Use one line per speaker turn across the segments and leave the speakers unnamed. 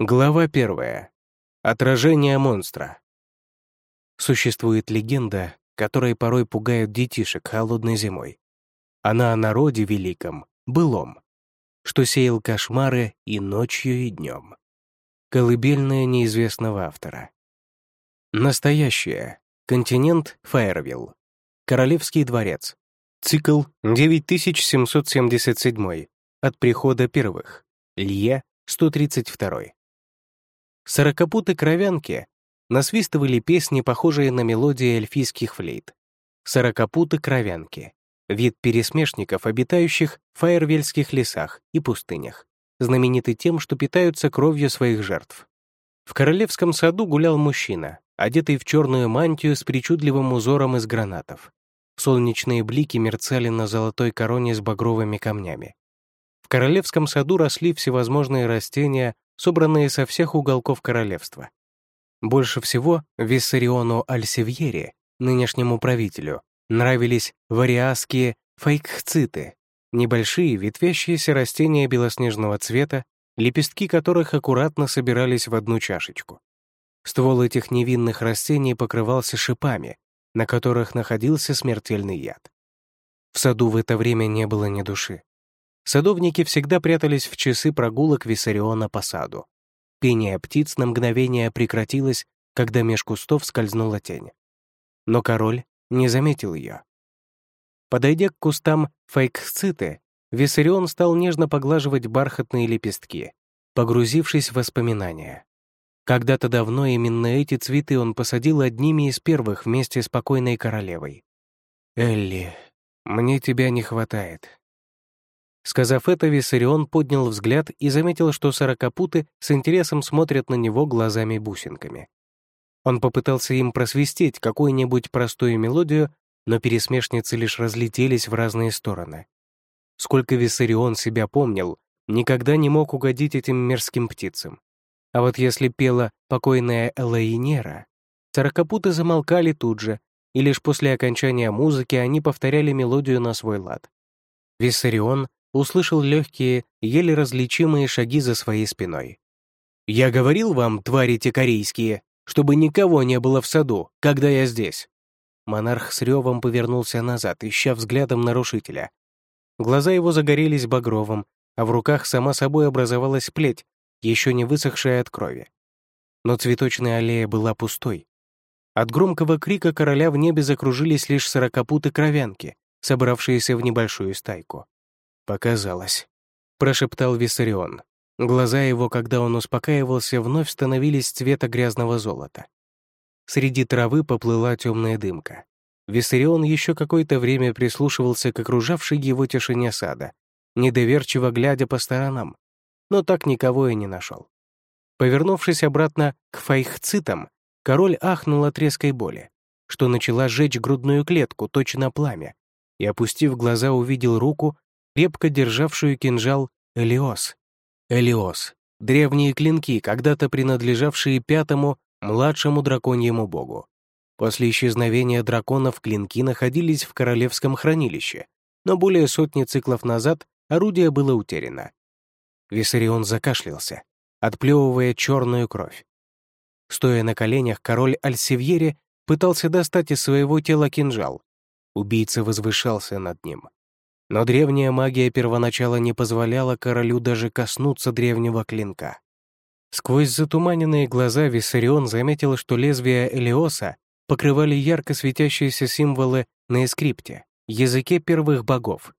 Глава первая. Отражение монстра. Существует легенда, которая порой пугает детишек холодной зимой. Она о народе великом, былом, что сеял кошмары и ночью, и днем. Колыбельная неизвестного автора. Настоящее. Континент Фаервилл. Королевский дворец. Цикл 9777. От прихода первых. Лье 132. Сорокопуты-кровянки насвистывали песни, похожие на мелодии эльфийских флейт. Сорокопуты-кровянки — вид пересмешников, обитающих в фаервельских лесах и пустынях, знамениты тем, что питаются кровью своих жертв. В королевском саду гулял мужчина, одетый в черную мантию с причудливым узором из гранатов. Солнечные блики мерцали на золотой короне с багровыми камнями. В королевском саду росли всевозможные растения, собранные со всех уголков королевства. Больше всего Виссариону Альсевьере, нынешнему правителю, нравились вариасские фейкхциты, небольшие ветвящиеся растения белоснежного цвета, лепестки которых аккуратно собирались в одну чашечку. Ствол этих невинных растений покрывался шипами, на которых находился смертельный яд. В саду в это время не было ни души. Садовники всегда прятались в часы прогулок Виссариона по саду. Пение птиц на мгновение прекратилось, когда меж кустов скользнула тень. Но король не заметил ее. Подойдя к кустам фейкциты, Виссарион стал нежно поглаживать бархатные лепестки, погрузившись в воспоминания. Когда-то давно именно эти цветы он посадил одними из первых вместе с покойной королевой. «Элли, мне тебя не хватает», Сказав это, Виссарион поднял взгляд и заметил, что сорокопуты с интересом смотрят на него глазами-бусинками. Он попытался им просвистеть какую-нибудь простую мелодию, но пересмешницы лишь разлетелись в разные стороны. Сколько Виссарион себя помнил, никогда не мог угодить этим мерзким птицам. А вот если пела покойная Элаинера, сорокопуты замолкали тут же, и лишь после окончания музыки они повторяли мелодию на свой лад. Виссарион услышал легкие, еле различимые шаги за своей спиной. «Я говорил вам, твари те корейские, чтобы никого не было в саду, когда я здесь». Монарх с ревом повернулся назад, ища взглядом нарушителя. Глаза его загорелись багровым, а в руках сама собой образовалась плеть, еще не высохшая от крови. Но цветочная аллея была пустой. От громкого крика короля в небе закружились лишь сорокопуты кровянки, собравшиеся в небольшую стайку. «Показалось», — прошептал Виссарион. Глаза его, когда он успокаивался, вновь становились цвета грязного золота. Среди травы поплыла темная дымка. Виссарион еще какое-то время прислушивался к окружавшей его тишине сада, недоверчиво глядя по сторонам, но так никого и не нашел. Повернувшись обратно к файхцитам, король ахнул от резкой боли, что начала жечь грудную клетку, точно пламя, и, опустив глаза, увидел руку, крепко державшую кинжал Элиос. Элиос — древние клинки, когда-то принадлежавшие пятому, младшему драконьему богу. После исчезновения драконов клинки находились в королевском хранилище, но более сотни циклов назад орудие было утеряно. Виссарион закашлялся, отплевывая черную кровь. Стоя на коленях, король Альсивьере пытался достать из своего тела кинжал. Убийца возвышался над ним. Но древняя магия первоначала не позволяла королю даже коснуться древнего клинка. Сквозь затуманенные глаза Виссарион заметил, что лезвия Элиоса покрывали ярко светящиеся символы на эскрипте, языке первых богов.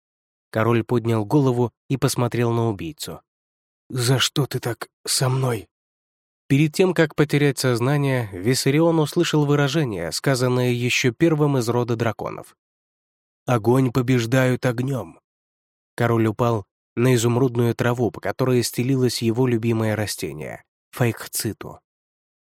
Король поднял голову и посмотрел на убийцу. «За что ты так со мной?» Перед тем, как потерять сознание, Виссарион услышал выражение, сказанное еще первым из рода драконов. Огонь побеждают огнем. Король упал на изумрудную траву, по которой стелилось его любимое растение — файкциту.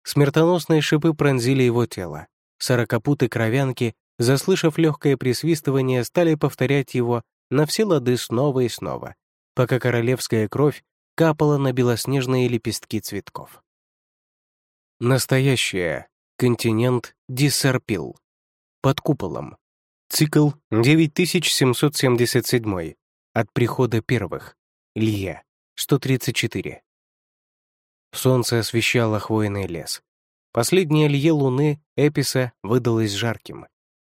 Смертоносные шипы пронзили его тело. Сорокопуты кровянки, заслышав легкое присвистывание, стали повторять его на все лады снова и снова, пока королевская кровь капала на белоснежные лепестки цветков. Настоящее. Континент Диссарпил. Под куполом. Цикл 9777. От прихода первых. Лье. 134. Солнце освещало хвойный лес. Последнее лье луны, Эписа, выдалось жарким.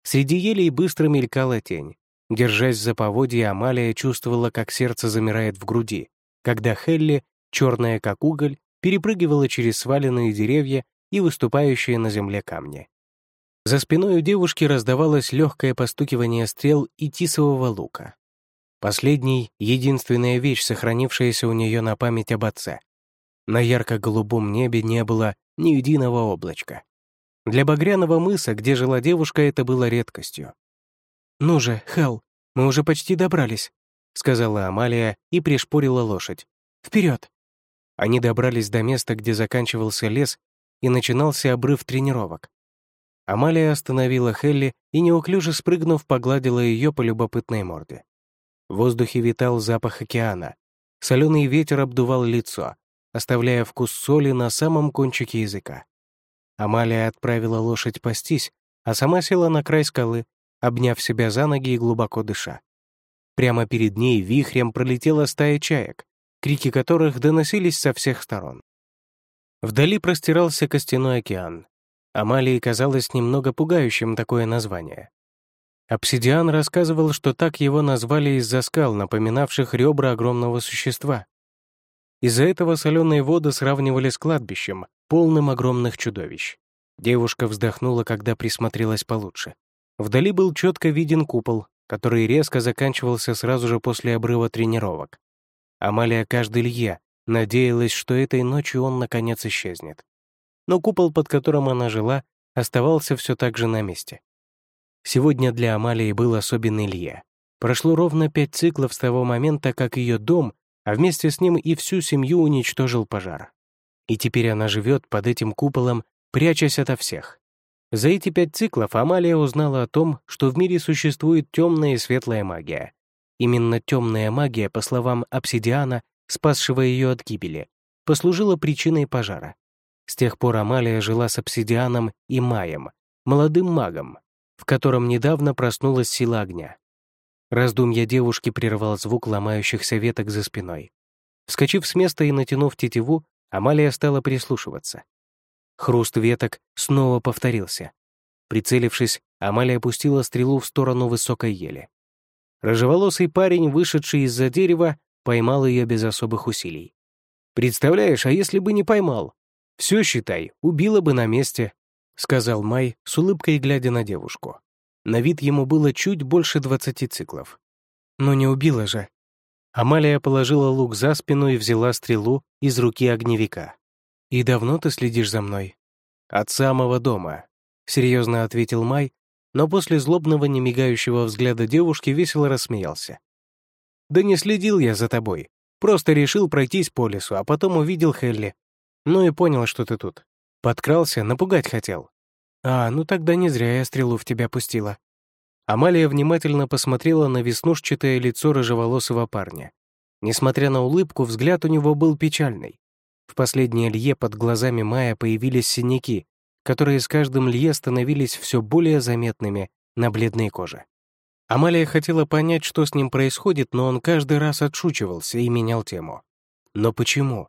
Среди елей быстро мелькала тень. Держась за поводья, Амалия чувствовала, как сердце замирает в груди, когда Хелли, черная как уголь, перепрыгивала через сваленные деревья и выступающие на земле камни. За спиной у девушки раздавалось легкое постукивание стрел и тисового лука. Последний — единственная вещь, сохранившаяся у нее на память об отце. На ярко-голубом небе не было ни единого облачка. Для багряного мыса, где жила девушка, это было редкостью. «Ну же, Хелл, мы уже почти добрались», — сказала Амалия и пришпорила лошадь. «Вперед!» Они добрались до места, где заканчивался лес, и начинался обрыв тренировок. Амалия остановила Хелли и, неуклюже спрыгнув, погладила ее по любопытной морде. В воздухе витал запах океана. Соленый ветер обдувал лицо, оставляя вкус соли на самом кончике языка. Амалия отправила лошадь пастись, а сама села на край скалы, обняв себя за ноги и глубоко дыша. Прямо перед ней вихрем пролетела стая чаек, крики которых доносились со всех сторон. Вдали простирался костяной океан. Амалии казалось немного пугающим такое название. Обсидиан рассказывал, что так его назвали из-за скал, напоминавших ребра огромного существа. Из-за этого соленые воды сравнивали с кладбищем, полным огромных чудовищ. Девушка вздохнула, когда присмотрелась получше. Вдали был четко виден купол, который резко заканчивался сразу же после обрыва тренировок. Амалия каждый лье надеялась, что этой ночью он наконец исчезнет. Но купол, под которым она жила, оставался все так же на месте. Сегодня для Амалии был особенный лье. Прошло ровно пять циклов с того момента, как ее дом, а вместе с ним и всю семью уничтожил пожар. И теперь она живет под этим куполом, прячась ото всех. За эти пять циклов Амалия узнала о том, что в мире существует темная и светлая магия, Именно темная магия, по словам обсидиана, спасшего ее от гибели, послужила причиной пожара. С тех пор Амалия жила с обсидианом и маем, молодым магом, в котором недавно проснулась сила огня. Раздумья девушки прервал звук ломающихся веток за спиной. Вскочив с места и натянув тетиву, Амалия стала прислушиваться. Хруст веток снова повторился. Прицелившись, Амалия опустила стрелу в сторону высокой ели. Рыжеволосый парень, вышедший из-за дерева, поймал ее без особых усилий. «Представляешь, а если бы не поймал? Все, считай, убила бы на месте», — сказал Май, с улыбкой глядя на девушку. На вид ему было чуть больше двадцати циклов. «Но не убила же». Амалия положила лук за спину и взяла стрелу из руки огневика. «И давно ты следишь за мной?» «От самого дома», — серьезно ответил Май, но после злобного немигающего взгляда девушки весело рассмеялся. «Да не следил я за тобой. Просто решил пройтись по лесу, а потом увидел Хелли. Ну и понял, что ты тут. Подкрался, напугать хотел. А, ну тогда не зря я стрелу в тебя пустила». Амалия внимательно посмотрела на веснушчатое лицо рыжеволосого парня. Несмотря на улыбку, взгляд у него был печальный. В последнее лье под глазами Мая появились синяки, которые с каждым лье становились все более заметными на бледной коже. Амалия хотела понять, что с ним происходит, но он каждый раз отшучивался и менял тему. Но почему?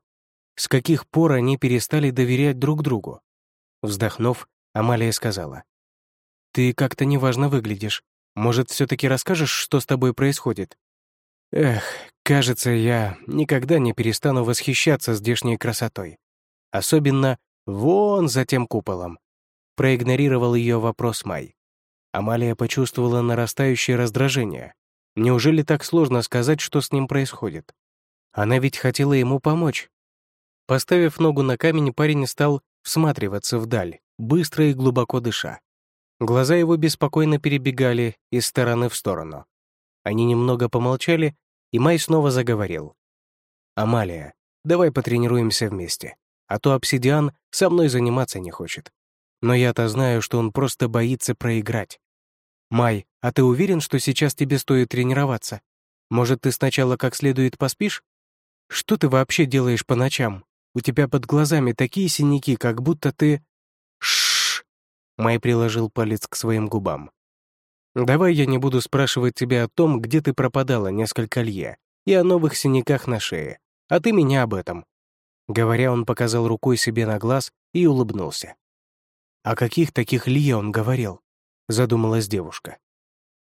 С каких пор они перестали доверять друг другу? Вздохнув, Амалия сказала. «Ты как-то неважно выглядишь. Может, все-таки расскажешь, что с тобой происходит?» «Эх, кажется, я никогда не перестану восхищаться здешней красотой. Особенно Вон за тем куполом. Проигнорировал ее вопрос Май. Амалия почувствовала нарастающее раздражение. Неужели так сложно сказать, что с ним происходит? Она ведь хотела ему помочь. Поставив ногу на камень, парень стал всматриваться вдаль, быстро и глубоко дыша. Глаза его беспокойно перебегали из стороны в сторону. Они немного помолчали, и Май снова заговорил. «Амалия, давай потренируемся вместе а то обсидиан со мной заниматься не хочет. Но я-то знаю, что он просто боится проиграть. Май, а ты уверен, что сейчас тебе стоит тренироваться? Может, ты сначала как следует поспишь? Что ты вообще делаешь по ночам? У тебя под глазами такие синяки, как будто ты... Шш! Май приложил палец к своим губам. Давай я не буду спрашивать тебя о том, где ты пропадала несколько лье, и о новых синяках на шее, а ты меня об этом. Говоря, он показал рукой себе на глаз и улыбнулся. «О каких таких Лье он говорил?» — задумалась девушка.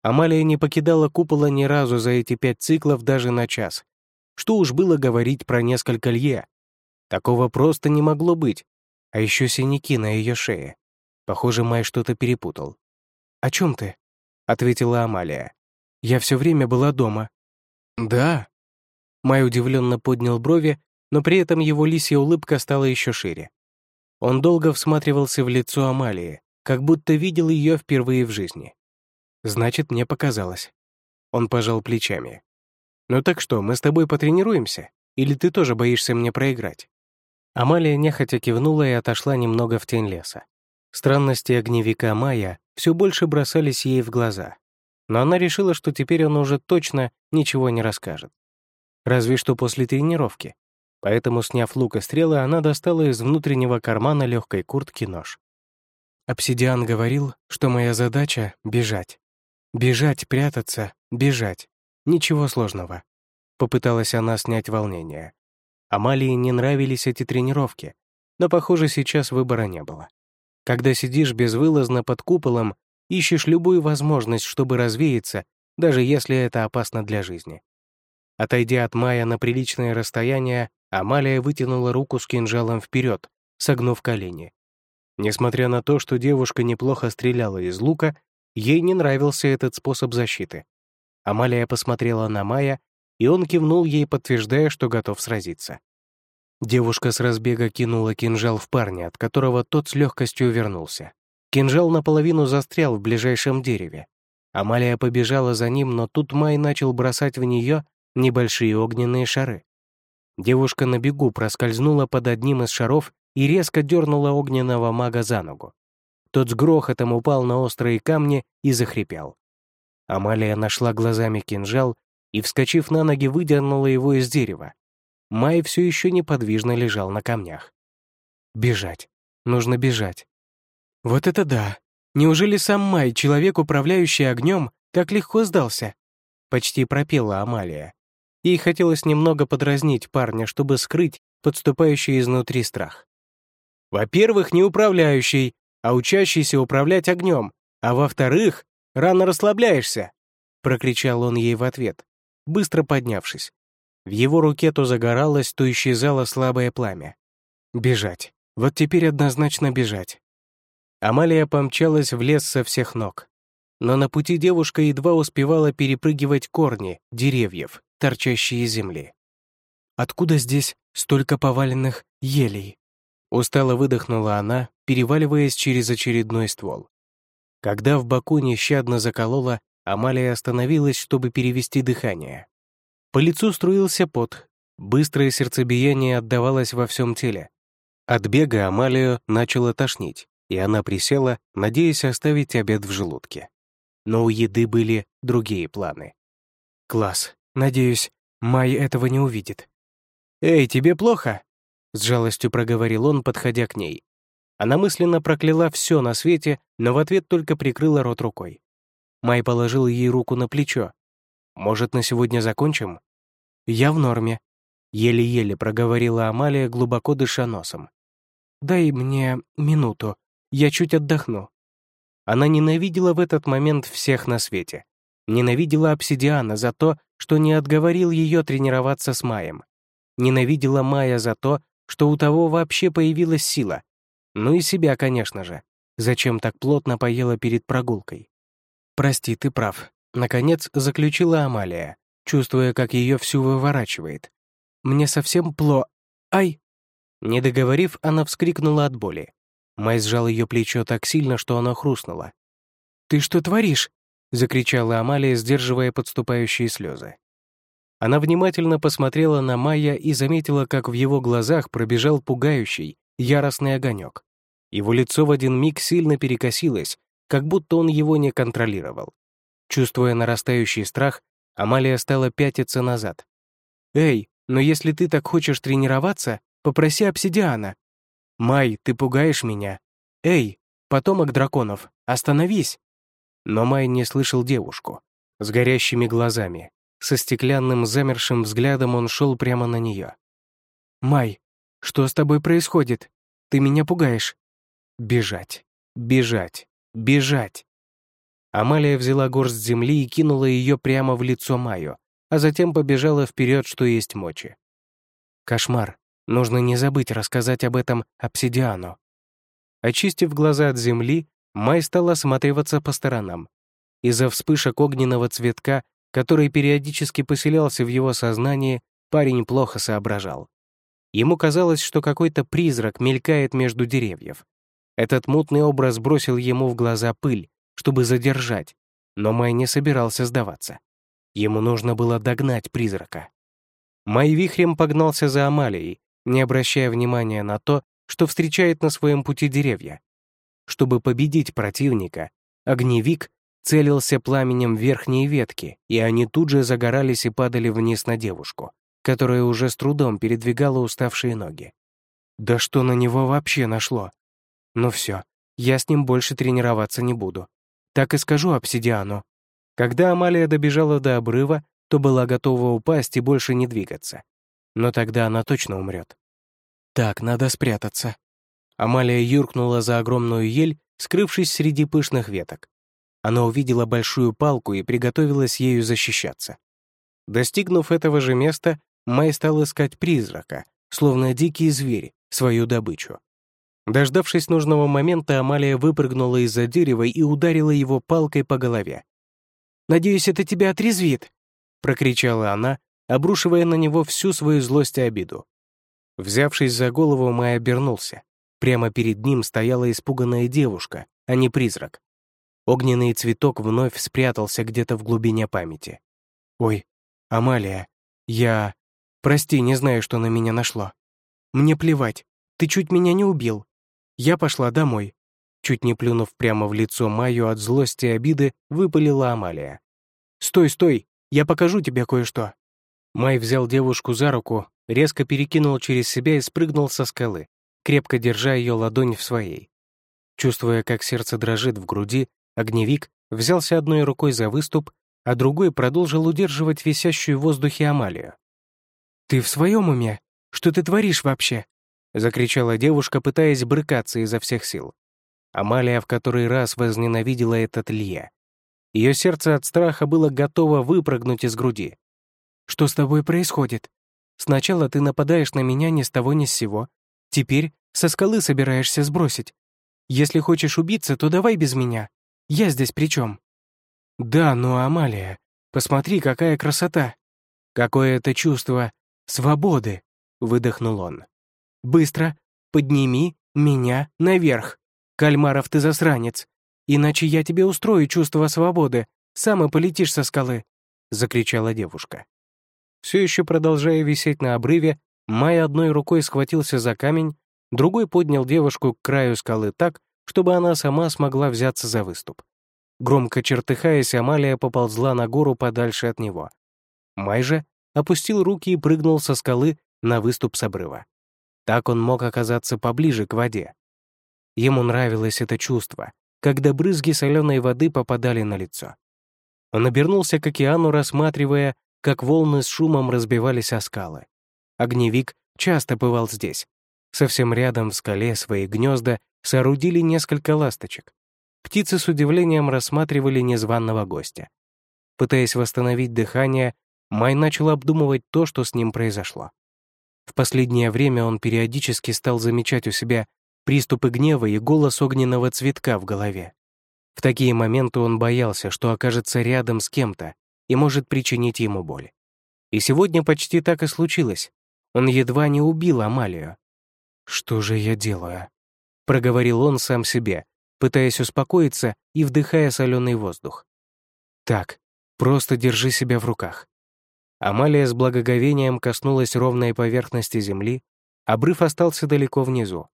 Амалия не покидала купола ни разу за эти пять циклов даже на час. Что уж было говорить про несколько Лье. Такого просто не могло быть. А еще синяки на ее шее. Похоже, Май что-то перепутал. «О чем ты?» — ответила Амалия. «Я все время была дома». «Да?» Май удивленно поднял брови, но при этом его лисья улыбка стала еще шире. Он долго всматривался в лицо Амалии, как будто видел ее впервые в жизни. Значит, мне показалось. Он пожал плечами. «Ну так что, мы с тобой потренируемся? Или ты тоже боишься мне проиграть?» Амалия нехотя кивнула и отошла немного в тень леса. Странности огневика Майя все больше бросались ей в глаза. Но она решила, что теперь он уже точно ничего не расскажет. Разве что после тренировки. Поэтому, сняв лук и стрелы, она достала из внутреннего кармана легкой куртки нож. Обсидиан говорил, что моя задача — бежать. Бежать, прятаться, бежать. Ничего сложного. Попыталась она снять волнение. Амалии не нравились эти тренировки, но, похоже, сейчас выбора не было. Когда сидишь безвылазно под куполом, ищешь любую возможность, чтобы развеяться, даже если это опасно для жизни. Отойдя от Мая на приличное расстояние, Амалия вытянула руку с кинжалом вперед, согнув колени. Несмотря на то, что девушка неплохо стреляла из лука, ей не нравился этот способ защиты. Амалия посмотрела на Мая, и он кивнул ей, подтверждая, что готов сразиться. Девушка с разбега кинула кинжал в парня, от которого тот с легкостью вернулся. Кинжал наполовину застрял в ближайшем дереве. Амалия побежала за ним, но тут Май начал бросать в нее небольшие огненные шары. Девушка на бегу проскользнула под одним из шаров и резко дернула огненного мага за ногу. Тот с грохотом упал на острые камни и захрипел. Амалия нашла глазами кинжал и, вскочив на ноги, выдернула его из дерева. Май все еще неподвижно лежал на камнях. Бежать. Нужно бежать. Вот это да! Неужели сам Май, человек, управляющий огнем, так легко сдался? Почти пропела Амалия. Ей хотелось немного подразнить парня, чтобы скрыть подступающий изнутри страх. Во-первых, не управляющий, а учащийся управлять огнем, а во-вторых, рано расслабляешься, прокричал он ей в ответ, быстро поднявшись. В его руке то загоралось, то исчезало слабое пламя. Бежать. Вот теперь однозначно бежать. Амалия помчалась в лес со всех ног. Но на пути девушка едва успевала перепрыгивать корни деревьев, торчащие из земли. «Откуда здесь столько поваленных елей?» Устало выдохнула она, переваливаясь через очередной ствол. Когда в боку нещадно заколола, Амалия остановилась, чтобы перевести дыхание. По лицу струился пот, быстрое сердцебиение отдавалось во всем теле. От бега Амалию начало тошнить, и она присела, надеясь оставить обед в желудке. Но у еды были другие планы. «Класс. Надеюсь, Май этого не увидит». «Эй, тебе плохо?» — с жалостью проговорил он, подходя к ней. Она мысленно прокляла все на свете, но в ответ только прикрыла рот рукой. Май положил ей руку на плечо, может, на сегодня закончим?» «Я в норме», — еле-еле проговорила Амалия, глубоко дыша носом. «Дай мне минуту, я чуть отдохну». Она ненавидела в этот момент всех на свете. Ненавидела обсидиана за то, что не отговорил ее тренироваться с Маем. Ненавидела Мая за то, что у того вообще появилась сила. Ну и себя, конечно же. Зачем так плотно поела перед прогулкой? «Прости, ты прав. Наконец заключила Амалия, чувствуя, как ее всю выворачивает. «Мне совсем пло... Ай!» Не договорив, она вскрикнула от боли. Май сжал ее плечо так сильно, что оно хрустнуло. «Ты что творишь?» — закричала Амалия, сдерживая подступающие слезы. Она внимательно посмотрела на Майя и заметила, как в его глазах пробежал пугающий, яростный огонек. Его лицо в один миг сильно перекосилось, как будто он его не контролировал. Чувствуя нарастающий страх, Амалия стала пятиться назад. «Эй, но если ты так хочешь тренироваться, попроси обсидиана». «Май, ты пугаешь меня». «Эй, потомок драконов, остановись!» Но Май не слышал девушку. С горящими глазами, со стеклянным замершим взглядом он шел прямо на нее. «Май, Что с тобой происходит? Ты меня пугаешь». Бежать, бежать, бежать. Амалия взяла горсть земли и кинула ее прямо в лицо Майю, а затем побежала вперед, что есть мочи. Кошмар. Нужно не забыть рассказать об этом обсидиану. Очистив глаза от земли, Май стала осматриваться по сторонам. Из-за вспышек огненного цветка, который периодически поселялся в его сознании, парень плохо соображал. Ему казалось, что какой-то призрак мелькает между деревьев. Этот мутный образ бросил ему в глаза пыль, чтобы задержать, но Май не собирался сдаваться. Ему нужно было догнать призрака. Май вихрем погнался за Амалией, не обращая внимания на то, что встречает на своем пути деревья. Чтобы победить противника, огневик целился пламенем в верхние ветки, и они тут же загорались и падали вниз на девушку, которая уже с трудом передвигала уставшие ноги. Да что на него вообще нашло? Ну все, я с ним больше тренироваться не буду. Так и скажу обсидиану. Когда Амалия добежала до обрыва, то была готова упасть и больше не двигаться. Но тогда она точно умрет. Так, надо спрятаться. Амалия юркнула за огромную ель, скрывшись среди пышных веток. Она увидела большую палку и приготовилась ею защищаться. Достигнув этого же места, Май стал искать призрака, словно дикий зверь, свою добычу. Дождавшись нужного момента, Амалия выпрыгнула из-за дерева и ударила его палкой по голове. «Надеюсь, это тебя отрезвит!» — прокричала она, обрушивая на него всю свою злость и обиду. Взявшись за голову, Май обернулся. Прямо перед ним стояла испуганная девушка, а не призрак. Огненный цветок вновь спрятался где-то в глубине памяти. «Ой, Амалия, я... Прости, не знаю, что на меня нашло. Мне плевать, ты чуть меня не убил. Я пошла домой». Чуть не плюнув прямо в лицо Майю от злости и обиды, выпалила Амалия. «Стой, стой, я покажу тебе кое-что». Май взял девушку за руку, резко перекинул через себя и спрыгнул со скалы, крепко держа ее ладонь в своей. Чувствуя, как сердце дрожит в груди, огневик взялся одной рукой за выступ, а другой продолжил удерживать висящую в воздухе Амалию. «Ты в своем уме? Что ты творишь вообще?» — закричала девушка, пытаясь брыкаться изо всех сил. Амалия в который раз возненавидела этот Лье. Ее сердце от страха было готово выпрыгнуть из груди. «Что с тобой происходит? Сначала ты нападаешь на меня ни с того ни с сего, теперь со скалы собираешься сбросить. Если хочешь убиться, то давай без меня. Я здесь при чем? «Да, но, Амалия, посмотри, какая красота! Какое это чувство свободы!» — выдохнул он. «Быстро подними меня наверх! Кальмаров, ты засранец! Иначе я тебе устрою чувство свободы, сам и полетишь со скалы!» — закричала девушка. Все еще продолжая висеть на обрыве, Май одной рукой схватился за камень, другой поднял девушку к краю скалы так, чтобы она сама смогла взяться за выступ. Громко чертыхаясь, Амалия поползла на гору подальше от него. Май же опустил руки и прыгнул со скалы на выступ с обрыва. Так он мог оказаться поближе к воде. Ему нравилось это чувство, когда брызги соленой воды попадали на лицо. Он обернулся к океану, рассматривая, как волны с шумом разбивались о скалы. Огневик часто бывал здесь. Совсем рядом в скале свои гнезда соорудили несколько ласточек. Птицы с удивлением рассматривали незваного гостя. Пытаясь восстановить дыхание, Май начал обдумывать то, что с ним произошло. В последнее время он периодически стал замечать у себя приступы гнева и голос огненного цветка в голове. В такие моменты он боялся, что окажется рядом с кем-то и может причинить ему боль. И сегодня почти так и случилось. Он едва не убил Амалию. «Что же я делаю?» — проговорил он сам себе, пытаясь успокоиться и вдыхая соленый воздух. «Так, просто держи себя в руках». Амалия с благоговением коснулась ровной поверхности земли, обрыв остался далеко внизу.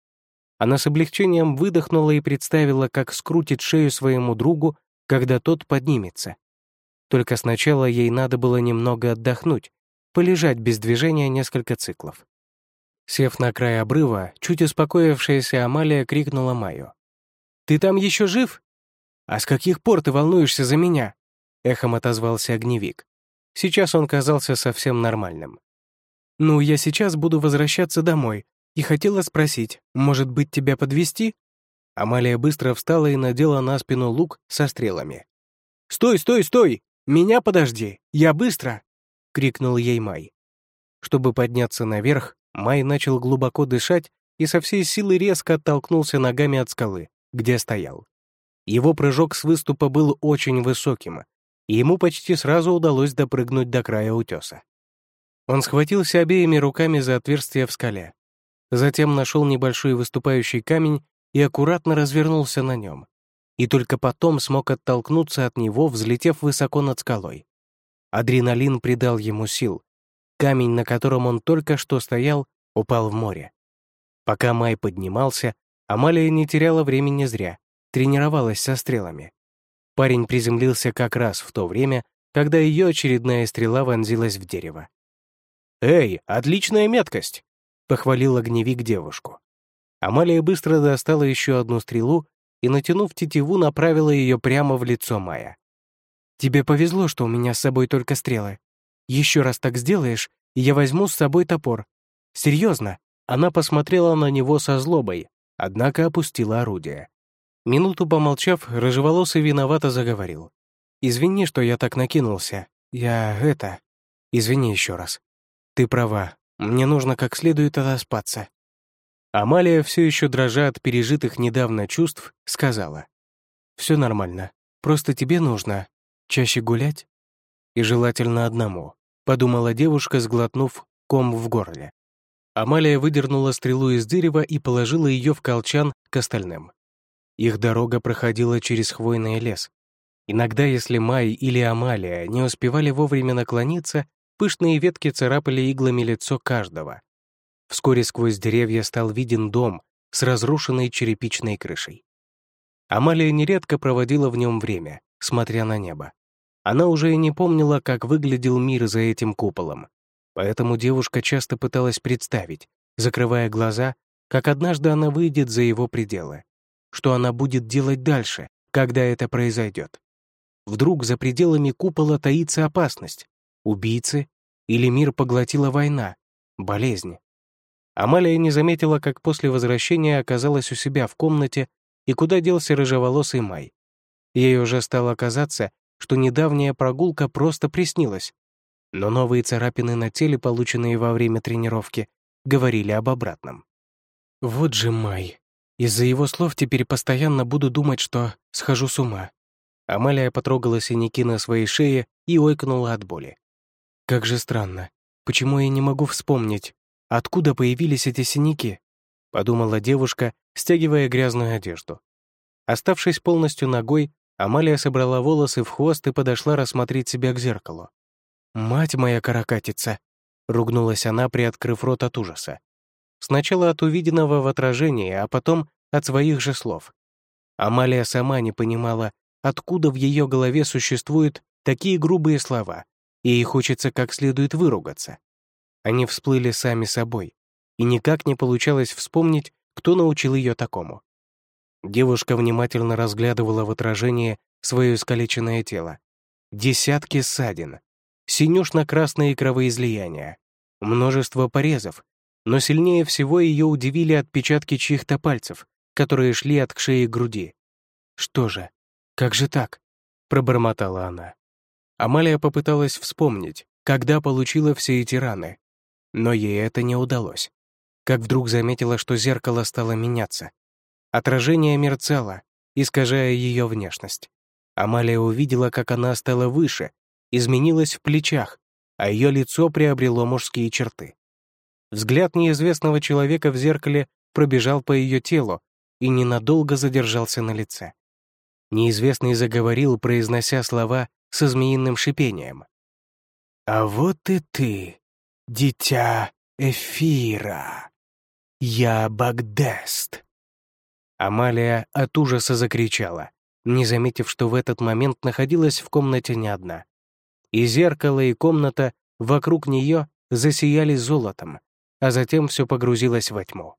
Она с облегчением выдохнула и представила, как скрутит шею своему другу, когда тот поднимется. Только сначала ей надо было немного отдохнуть, полежать без движения несколько циклов. Сев на край обрыва, чуть успокоившаяся Амалия крикнула Майю. «Ты там еще жив?» «А с каких пор ты волнуешься за меня?» Эхом отозвался огневик. Сейчас он казался совсем нормальным. «Ну, я сейчас буду возвращаться домой. и хотела спросить, может быть, тебя подвести? Амалия быстро встала и надела на спину лук со стрелами. «Стой, стой, стой! Меня подожди! Я быстро!» — крикнул ей Май. Чтобы подняться наверх, Май начал глубоко дышать и со всей силы резко оттолкнулся ногами от скалы, где стоял. Его прыжок с выступа был очень высоким, и ему почти сразу удалось допрыгнуть до края утеса. Он схватился обеими руками за отверстие в скале. Затем нашел небольшой выступающий камень и аккуратно развернулся на нем. И только потом смог оттолкнуться от него, взлетев высоко над скалой. Адреналин придал ему сил. Камень, на котором он только что стоял, упал в море. Пока Май поднимался, Амалия не теряла времени зря, тренировалась со стрелами. Парень приземлился как раз в то время, когда ее очередная стрела вонзилась в дерево. «Эй, отличная меткость!» — похвалил огневик девушку. Амалия быстро достала еще одну стрелу и, натянув тетиву, направила ее прямо в лицо Мая. «Тебе повезло, что у меня с собой только стрелы. Еще раз так сделаешь, и я возьму с собой топор. Серьезно?» Она посмотрела на него со злобой, однако опустила орудие. Минуту помолчав, рыжеволосый виновато заговорил. «Извини, что я так накинулся. Я это... Извини еще раз. Ты права, мне нужно как следует отоспаться». Амалия, все еще дрожа от пережитых недавно чувств, сказала. «Все нормально, просто тебе нужно чаще гулять?» «И желательно одному», — подумала девушка, сглотнув ком в горле. Амалия выдернула стрелу из дерева и положила ее в колчан к остальным. Их дорога проходила через хвойный лес. Иногда, если Май или Амалия не успевали вовремя наклониться, пышные ветки царапали иглами лицо каждого. Вскоре сквозь деревья стал виден дом с разрушенной черепичной крышей. Амалия нередко проводила в нем время, смотря на небо. Она уже и не помнила, как выглядел мир за этим куполом. Поэтому девушка часто пыталась представить, закрывая глаза, как однажды она выйдет за его пределы что она будет делать дальше, когда это произойдет. Вдруг за пределами купола таится опасность, убийцы или мир поглотила война, болезнь. Амалия не заметила, как после возвращения оказалась у себя в комнате и куда делся рыжеволосый Май. Ей уже стало казаться, что недавняя прогулка просто приснилась. Но новые царапины на теле, полученные во время тренировки, говорили об обратном. «Вот же Май», из-за его слов теперь постоянно буду думать, что схожу с ума. Амалия потрогала синяки на своей шее и ойкнула от боли. Как же странно. Почему я не могу вспомнить, откуда появились эти синяки? Подумала девушка, стягивая грязную одежду. Оставшись полностью ногой, Амалия собрала волосы в хвост и подошла рассмотреть себя к зеркалу. «Мать моя каракатица!» — ругнулась она, приоткрыв рот от ужаса. Сначала от увиденного в отражении, а потом от своих же слов. Амалия сама не понимала, откуда в ее голове существуют такие грубые слова, и ей хочется как следует выругаться. Они всплыли сами собой, и никак не получалось вспомнить, кто научил ее такому. Девушка внимательно разглядывала в отражении свое искалеченное тело. Десятки ссадин, синюшно-красные кровоизлияния, множество порезов, но сильнее всего ее удивили отпечатки чьих-то пальцев, которые шли от шеи к груди. «Что же? Как же так?» — пробормотала она. Амалия попыталась вспомнить, когда получила все эти раны, но ей это не удалось. Как вдруг заметила, что зеркало стало меняться. Отражение мерцало, искажая ее внешность. Амалия увидела, как она стала выше, изменилась в плечах, а ее лицо приобрело мужские черты. Взгляд неизвестного человека в зеркале пробежал по ее телу и ненадолго задержался на лице. Неизвестный заговорил, произнося слова со змеиным шипением. «А вот и ты, дитя Эфира. Я Багдест». Амалия от ужаса закричала, не заметив, что в этот момент находилась в комнате не одна. И зеркало, и комната вокруг нее засияли золотом, а затем все погрузилось во тьму.